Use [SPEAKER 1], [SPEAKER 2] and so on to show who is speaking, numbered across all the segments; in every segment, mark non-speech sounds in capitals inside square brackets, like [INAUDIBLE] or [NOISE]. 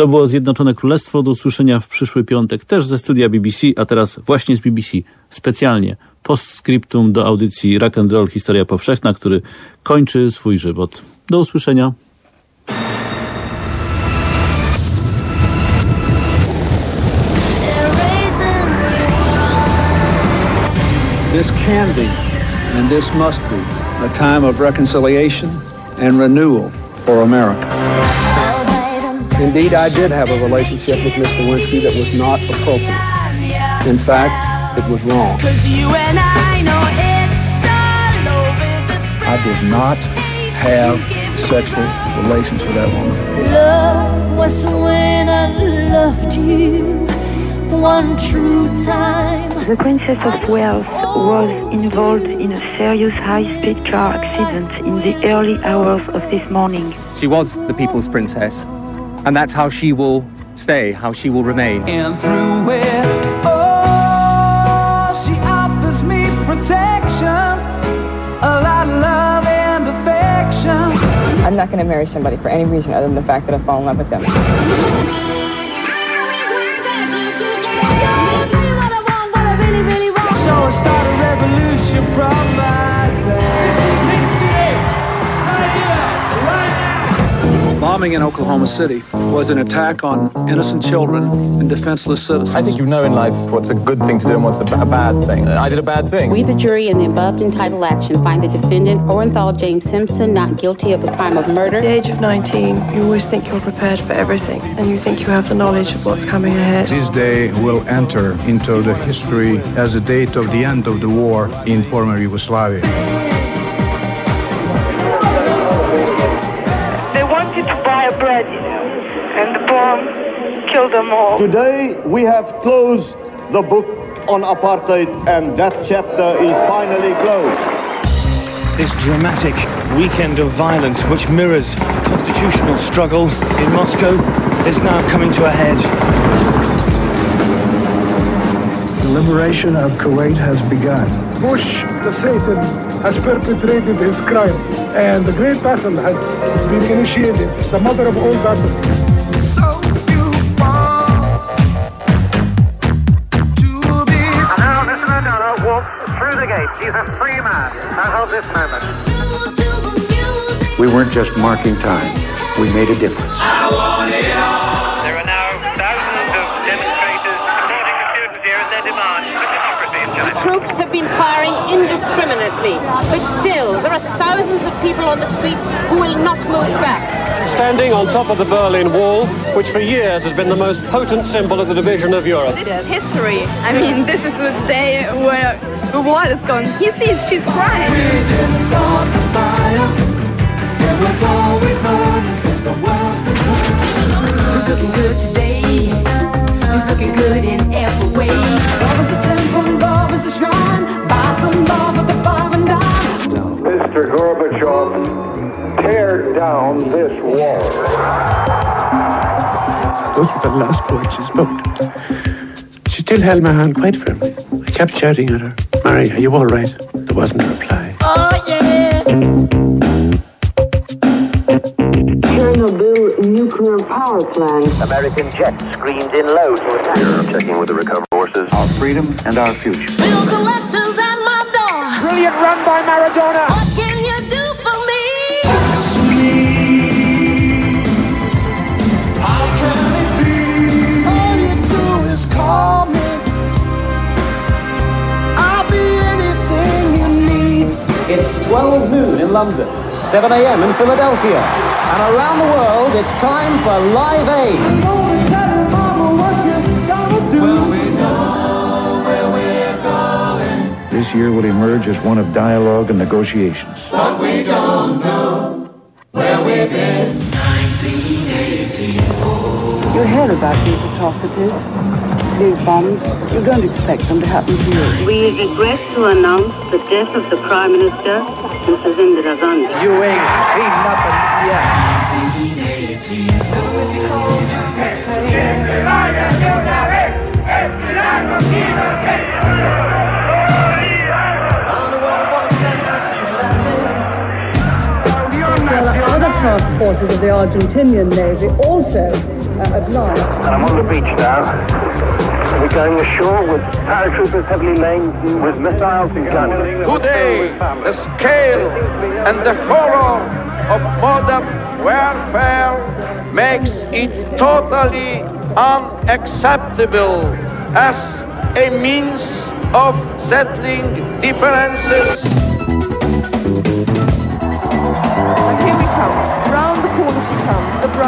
[SPEAKER 1] To było Zjednoczone Królestwo. Do usłyszenia w przyszły piątek też ze studia BBC, a teraz właśnie z BBC. Specjalnie postscriptum do audycji Rock and Roll Historia Powszechna, który kończy swój żywot. Do usłyszenia.
[SPEAKER 2] This can be, and this must be, a time of reconciliation and renewal for America. Indeed, I did have a relationship with Miss Lewinsky that was not appropriate. In fact, it was wrong. I did not have sexual relations with that woman.
[SPEAKER 3] Love was when I loved you one true time.
[SPEAKER 4] The Princess of Wales was involved in a serious high-speed car accident in the early hours of this morning.
[SPEAKER 5] She was the people's princess, and that's how she will stay, how she will remain.
[SPEAKER 6] And through it, oh, she offers me protection, a lot of love and affection.
[SPEAKER 7] I'm not going to marry somebody for any reason other than the fact that I fall in love with them.
[SPEAKER 6] So I start a revolution from my
[SPEAKER 2] Bombing in Oklahoma City was an attack on innocent children and defenseless citizens.
[SPEAKER 8] I think you know in life what's a good thing to do and what's a, a bad thing. I did a bad thing.
[SPEAKER 9] We, the jury, in the above entitled action, find the defendant, Orenthal James Simpson, not guilty of the crime of murder.
[SPEAKER 10] At the age of 19, you always think you're prepared for everything, and you think you have the knowledge of what's coming ahead.
[SPEAKER 11] This day will enter into the history as the date of the end of the war in former Yugoslavia.
[SPEAKER 12] And the them all.
[SPEAKER 13] Today we have closed the book on apartheid and that chapter is finally closed.
[SPEAKER 14] This dramatic weekend of violence, which mirrors the constitutional struggle in Moscow, is now coming to a head.
[SPEAKER 15] The liberation of Kuwait has begun.
[SPEAKER 16] Bush, the Satan, has perpetrated his crime, and the great battle has been initiated, the mother of all battles.
[SPEAKER 17] Now Mr. Mandela walks through the gate. He's a free man as of this moment.
[SPEAKER 18] We weren't just marking time, we made a difference.
[SPEAKER 19] Troops have been firing indiscriminately, but still, there are thousands of people on the streets who will not move back.
[SPEAKER 20] Standing on top of the Berlin Wall, which for years has been the most potent symbol of the division of Europe.
[SPEAKER 21] This is history. I mean, this is the day where the wall is gone. He sees she's crying.
[SPEAKER 3] Who's looking good today? Who's looking good in every way?
[SPEAKER 13] Mr. Gorbachev, tear down this wall.
[SPEAKER 22] Those were the last words she spoke. She still held my hand quite firmly. I kept shouting at her, Mary, are you all right? There wasn't a reply.
[SPEAKER 3] Oh, yeah.
[SPEAKER 23] Chernobyl nuclear power plant.
[SPEAKER 17] American jets screamed in low to attack. Checking with the recovery forces.
[SPEAKER 18] Our freedom and our future.
[SPEAKER 3] Bill collectors at my door.
[SPEAKER 16] Brilliant run by Maradona.
[SPEAKER 24] It's 12 noon in London, 7 a.m. in Philadelphia, and around the world it's time for Live Aid.
[SPEAKER 18] This year will emerge as one of dialogue and negotiations.
[SPEAKER 3] But we don't know where we've been. 1984.
[SPEAKER 4] You hear about these atrocities, these bombs. You're going to expect them to happen to you.
[SPEAKER 25] We regret to announce the death of the Prime Minister, Mrs. Indira Gandhi.
[SPEAKER 16] You ain't seen nothing yet.
[SPEAKER 26] Task forces of the Argentinian Navy also uh, obliged.
[SPEAKER 27] And I'm on the beach now. We're going ashore with paratroopers heavily laden with missiles and guns.
[SPEAKER 28] Today, the scale and the horror of modern warfare makes it totally unacceptable as a means of settling differences.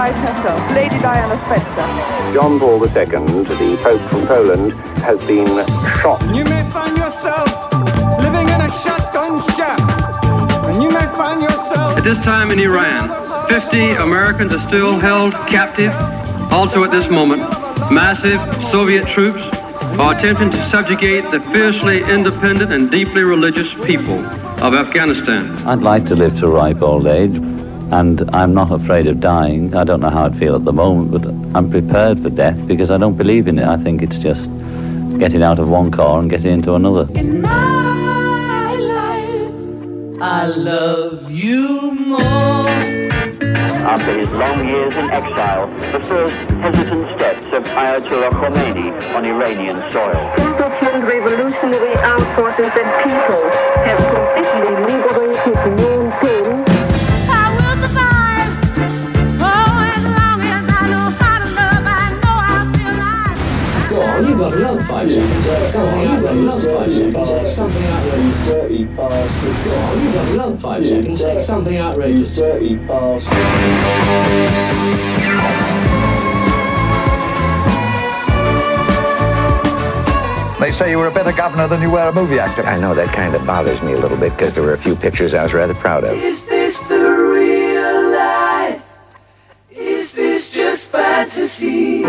[SPEAKER 16] Comes, bride herself, Lady Diana Spencer.
[SPEAKER 27] John Paul II, the Pope from Poland, has been shot.
[SPEAKER 29] You may find yourself living in a shotgun shack. And you may find yourself.
[SPEAKER 30] At this time in Iran, 50 Americans are still held captive. Also at this moment, massive Soviet troops are attempting to subjugate the fiercely independent and deeply religious people of Afghanistan.
[SPEAKER 31] I'd like to live to ripe old age, and I'm not afraid of dying. I don't know how I'd feel at the moment, but I'm prepared for death because I don't believe in it. I think it's just getting out of one car and getting into another.
[SPEAKER 21] In my life, I love you more.
[SPEAKER 27] After his long years in exile, the first hesitant steps of Ayatollah Khomeini on Iranian soil.
[SPEAKER 11] Indochined revolutionary armed forces and people have completely liberated
[SPEAKER 3] five seconds. Go on, you've got another five seconds. Say something outrageous.
[SPEAKER 15] Dirty bastard.
[SPEAKER 3] Go on, you've got another five seconds. Say something outrageous.
[SPEAKER 15] Dirty bastard.
[SPEAKER 32] They say you were a better governor than you were a movie actor.
[SPEAKER 33] I know that kind of bothers me a little bit because there were a few pictures I was rather proud of.
[SPEAKER 21] Is this the real life? Is this just fantasy?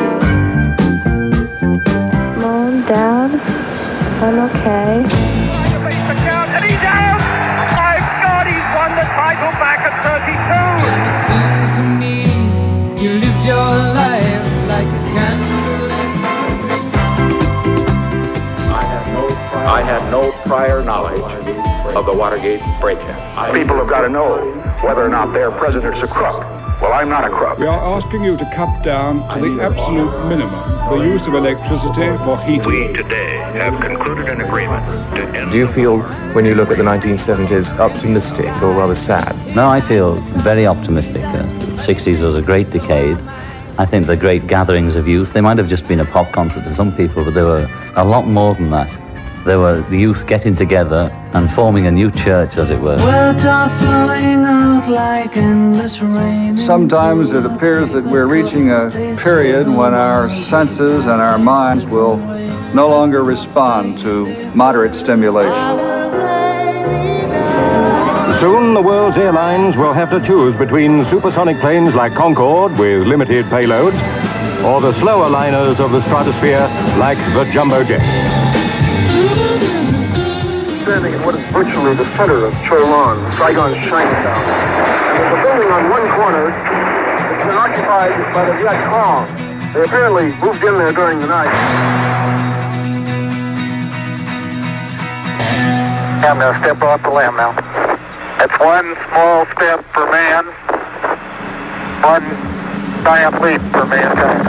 [SPEAKER 34] Mom, Dad, I'm okay.
[SPEAKER 35] And he's out! My God, he's won the title back at 32!
[SPEAKER 21] Seems to me you lived your life like a candle.
[SPEAKER 27] I had no prior knowledge of the Watergate break-in. People have got to know whether or not their president's a crook. Well, I'm not a crook.
[SPEAKER 36] We are asking you to cut down to the absolute minimum the use of electricity for heating.
[SPEAKER 27] We today have concluded an agreement to end
[SPEAKER 37] Do you feel, when you look at the 1970s, optimistic or rather sad?
[SPEAKER 31] No, I feel very optimistic. Uh, the 60s was a great decade. I think the great gatherings of youth, they might have just been a pop concert to some people, but they were a lot more than that. They were the youth getting together and forming a new church, as it were.
[SPEAKER 21] Words are flowing out like.
[SPEAKER 38] Sometimes it appears that we're reaching a period when our senses and our minds will no longer respond to moderate stimulation.
[SPEAKER 39] Soon the world's airlines will have to choose between supersonic planes like Concorde with limited payloads or the slower liners of the stratosphere like the jumbo jet.
[SPEAKER 27] Standing in what is virtually the center of Cholon, Saigon's Chinatown. And there's a building on one corner that's been occupied by the Viet Cong. They apparently moved in there during the night. I'm going to step off the limb now. That's one small step for man, one giant leap for mankind.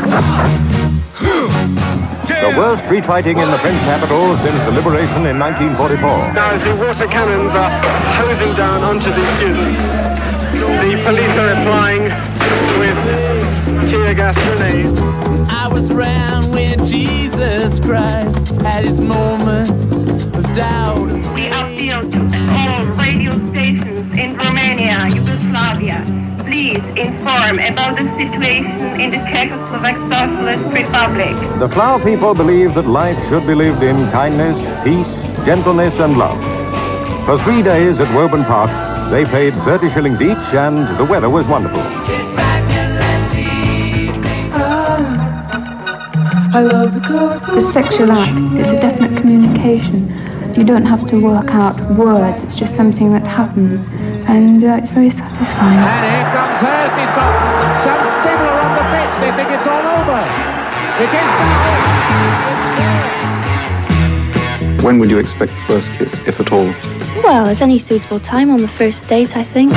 [SPEAKER 27] [LAUGHS]
[SPEAKER 39] The worst street fighting in the French capital since the liberation in 1944.
[SPEAKER 16] Now, as the water cannons are hosing down onto the students, the police are replying with tear gas grenades.
[SPEAKER 21] I was around when Jesus Christ had his moment of doubt.
[SPEAKER 11] We appeal to inform about the situation in the Czechoslovak Socialist Republic.
[SPEAKER 39] The Flower people believe that life should be lived in kindness, peace, gentleness, and love. For three days at Woburn Park, they paid 30 shillings each, and the weather was wonderful.
[SPEAKER 21] The.
[SPEAKER 10] The sexual act is a definite communication. You don't have to work out words, it's just something that happens. And uh, it's very satisfying.
[SPEAKER 3] And here comes Hurst. He's got some people are on the pitch. They think it's all over. It is now.
[SPEAKER 37] When would you expect the first kiss, if at all?
[SPEAKER 10] Well, there's any suitable time on the first date, I think.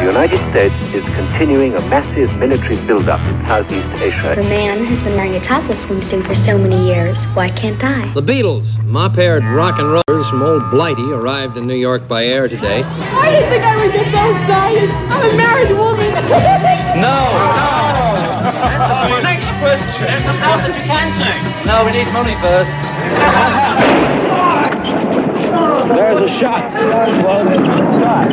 [SPEAKER 14] The United States is continuing a massive military buildup in Southeast Asia.
[SPEAKER 40] If a man has been wearing a topless swimsuit for so many years, why can't I?
[SPEAKER 41] The Beatles, mop-haired rock and rollers from old Blighty, arrived in New York by air today.
[SPEAKER 42] Why do you think I would get so excited? I'm a married woman. [LAUGHS]
[SPEAKER 41] no,
[SPEAKER 42] no. [LAUGHS]
[SPEAKER 41] Next question.
[SPEAKER 42] There's some stuff that you can sing.
[SPEAKER 41] No, we need money first.
[SPEAKER 43] There's a shot. Oswald has been shot.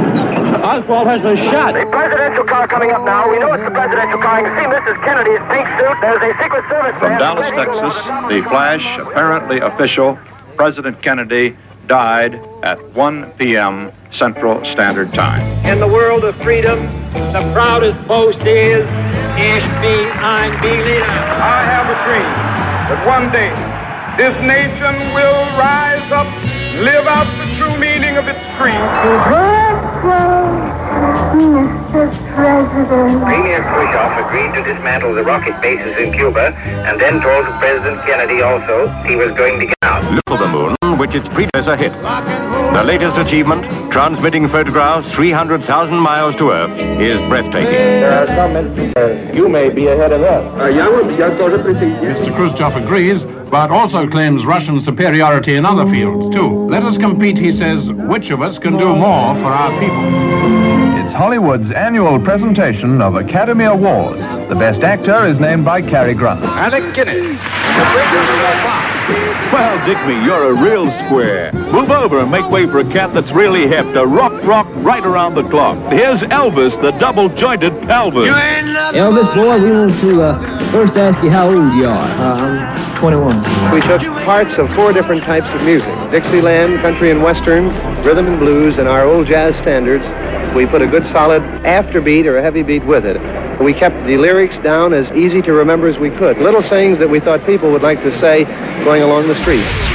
[SPEAKER 43] Oswald has been shot.
[SPEAKER 27] The presidential car coming up now. We know it's the presidential car. You can see Mrs. Kennedy's pink suit. There's a Secret Service
[SPEAKER 44] From
[SPEAKER 27] man
[SPEAKER 44] Dallas, Texas, the flash, apparently official, President Kennedy died at 1 p.m. Central Standard Time.
[SPEAKER 16] In the world of freedom, the proudest boast is, Ich bin ein Berliner.
[SPEAKER 45] I have a dream that one day this nation will rise up, live out the true meaning of its creed.
[SPEAKER 11] Mr. President.
[SPEAKER 35] Premier Khrushchev agreed to dismantle the rocket bases in Cuba and then told President Kennedy also he was going to get out.
[SPEAKER 39] Look for the moon, which its predecessor hit. The latest achievement, transmitting photographs 300,000 miles to Earth, is breathtaking.
[SPEAKER 27] There are some you may be ahead of us.
[SPEAKER 46] Mr. Khrushchev agrees, but also claims Russian superiority in other fields, too. Let us compete, he says, which of us can do more for our people.
[SPEAKER 47] It's Hollywood's annual presentation of Academy Awards. The best actor is named by Cary Grant.
[SPEAKER 44] Alec Guinness.
[SPEAKER 48] Well, Digby, you're a real square. Move over and make way for a cat that's really hip. The rock rock right around the clock. Here's Elvis, the double-jointed pelvis.
[SPEAKER 3] Elvis, boy, we want to uh, first ask you how old you are.
[SPEAKER 16] Uh, 21. We took parts of four different types of music. Dixieland, country and western, rhythm and blues, and our old jazz standards. We put a good solid afterbeat or a heavy beat with it. We kept the lyrics down as easy to remember as we could. Little sayings that we thought people would like to say going along the street.